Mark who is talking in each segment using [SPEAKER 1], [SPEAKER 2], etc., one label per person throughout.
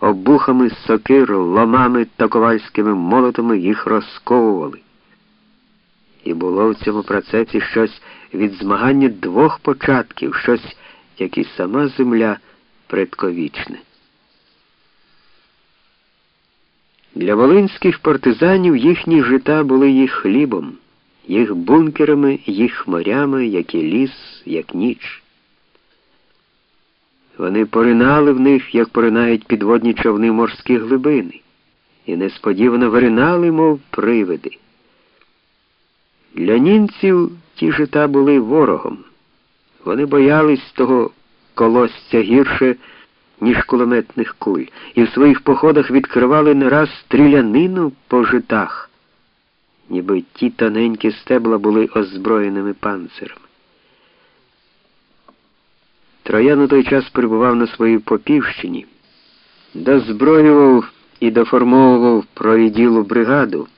[SPEAKER 1] обухами сокир, ломами та ковальськими молотами їх розковували. І було в цьому процесі щось від змагання двох початків, щось, як і сама земля предковічне. Для волинських партизанів їхні жита були їх хлібом, їх бункерами, їх морями, як і ліс, як ніч. Вони поринали в них, як поринають підводні човни морські глибини, і несподівано виринали, мов привиди. Для німців ті жита були ворогом. Вони боялись того колосця гірше, ніж кулеметних куль, і в своїх походах відкривали не раз стрілянину по житах, ніби ті тоненькі стебла були озброєними панцирами. Троян у той час перебував на своїй Попівщині, дозброював і доформовував провіділу бригаду,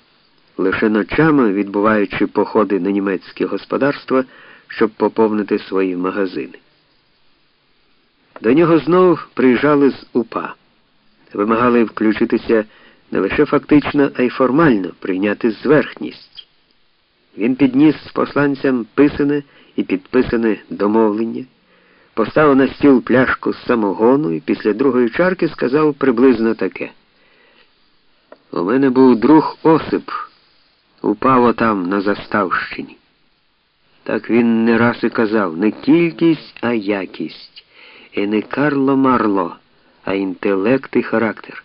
[SPEAKER 1] лише ночами відбуваючи походи на німецьке господарства, щоб поповнити свої магазини. До нього знов приїжджали з УПА, вимагали включитися не лише фактично, а й формально прийняти зверхність. Він підніс посланцям писане і підписане домовлення, поставив на стіл пляшку з самогону і після другої чарки сказав приблизно таке. У мене був друг Осип, упав отам на Заставщині. Так він не раз і казав не кількість, а якість. І не Карло Марло, а інтелект і характер.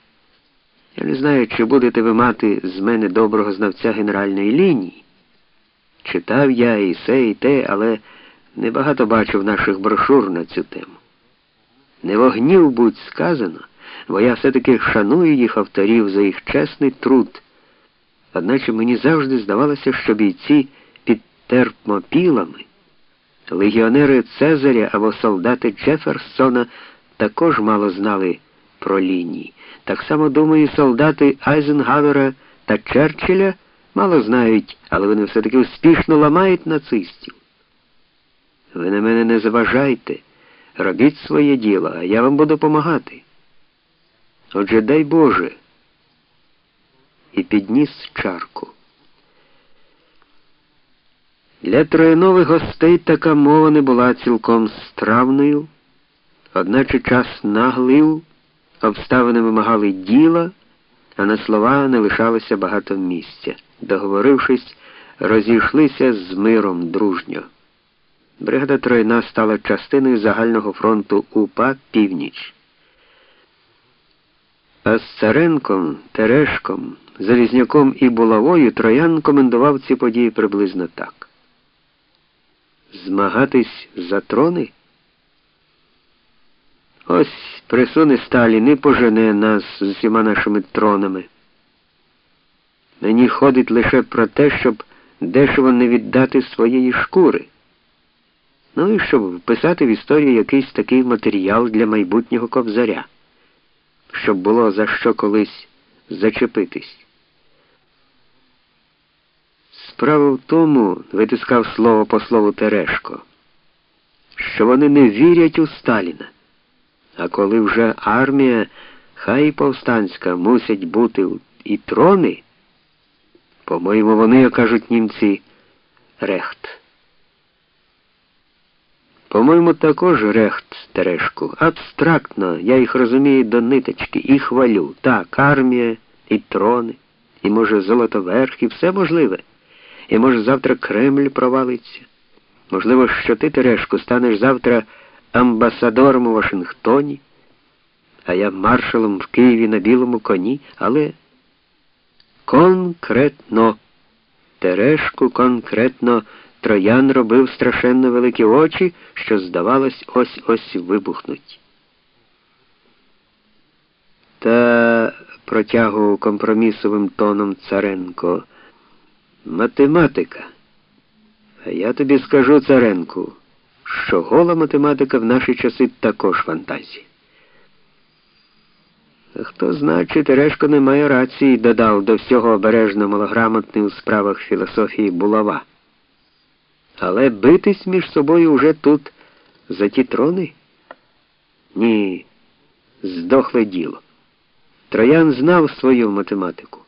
[SPEAKER 1] Я не знаю, чи будете ви мати з мене доброго знавця генеральної лінії. Читав я і все, і те, але небагато бачив наших брошур на цю тему. Не вогнів будь сказано, бо я все-таки шаную їх авторів за їх чесний труд. Одначе мені завжди здавалося, що бійці під терпмопілами. Легіонери Цезаря або солдати Джеферсона також мало знали про лінії. Так само, думаю, солдати Айзенгавера та Черчилля мало знають, але вони все-таки успішно ламають нацистів. Ви на мене не заважайте, робіть своє діло, а я вам буду допомагати. Отже, дай Боже. І підніс чарку. Для троєнових гостей така мова не була цілком стравною, одначе час наглив, обставини вимагали діла, а на слова не лишалося багато місця. Договорившись, розійшлися з миром дружньо. Бригада Троєна стала частиною загального фронту УПА Північ. А з Царенком, Терешком, Залізняком і Булавою Троян комендував ці події приблизно так змагатись за трони? Ось присуне Сталін і пожене нас з усіма нашими тронами. Мені ходить лише про те, щоб дешево не віддати своєї шкури. Ну і щоб вписати в історію якийсь такий матеріал для майбутнього кобзаря, щоб було за що колись зачепитись. Справа в тому, витискав слово по слову Терешко, що вони не вірять у Сталіна. А коли вже армія, хай і повстанська, мусять бути і трони, по-моєму, вони, кажуть німці, recht. По-моєму, також recht Терешку. Абстрактно, я їх розумію до ниточки і хвалю. Так, армія, і трони, і, може, золотоверх, і все можливе. І може завтра Кремль провалиться. Можливо, що ти, Терешко, станеш завтра амбасадором у Вашингтоні, а я маршалом в Києві на білому коні, але конкретно, Терешку конкретно троян робив страшенно великі очі, що, здавалось, ось ось вибухнуть. Та протягував компромісовим тоном Царенко. Математика. А я тобі скажу, Царенку, що гола математика в наші часи також фантазія. Хто знає, чи Терешко не має рації, додав до всього обережно малограмотний у справах філософії булава. Але битись між собою уже тут за ті трони? Ні, здохле діло. Троян знав свою математику.